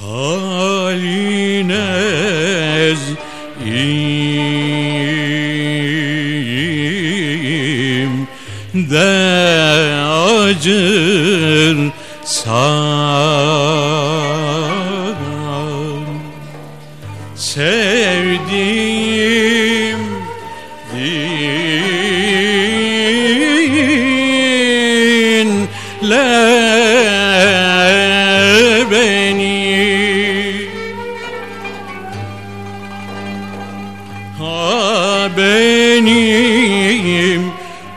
halinez im de acır san sevdiğim dinle Ha benim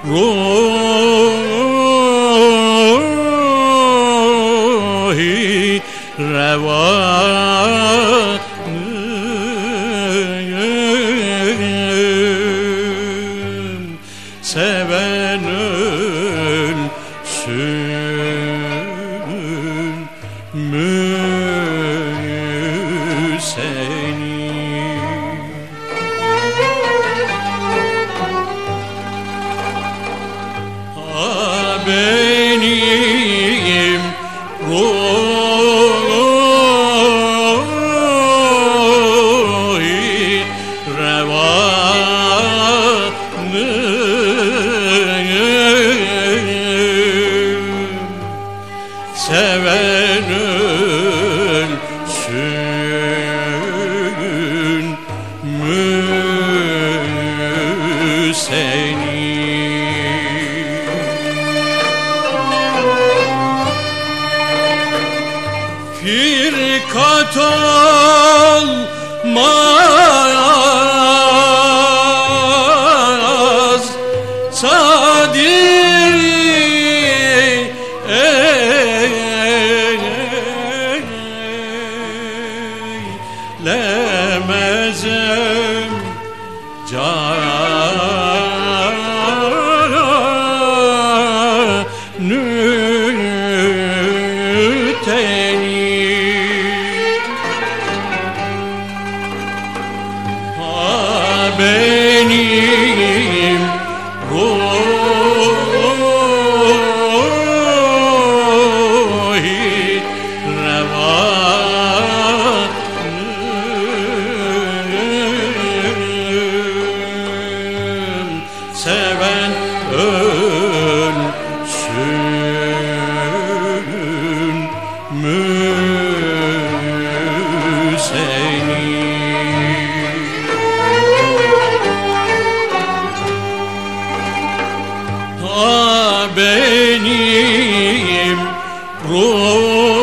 ruhi revanım. Seven ölsün mü ölsün mü seni? Firkat olmaz lemezem canı teni seven ölsün mü seni? Ha benim ruhum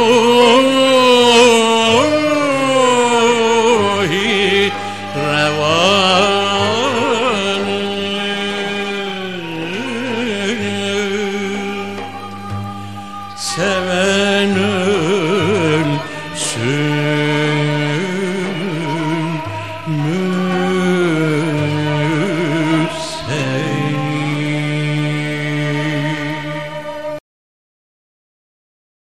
seven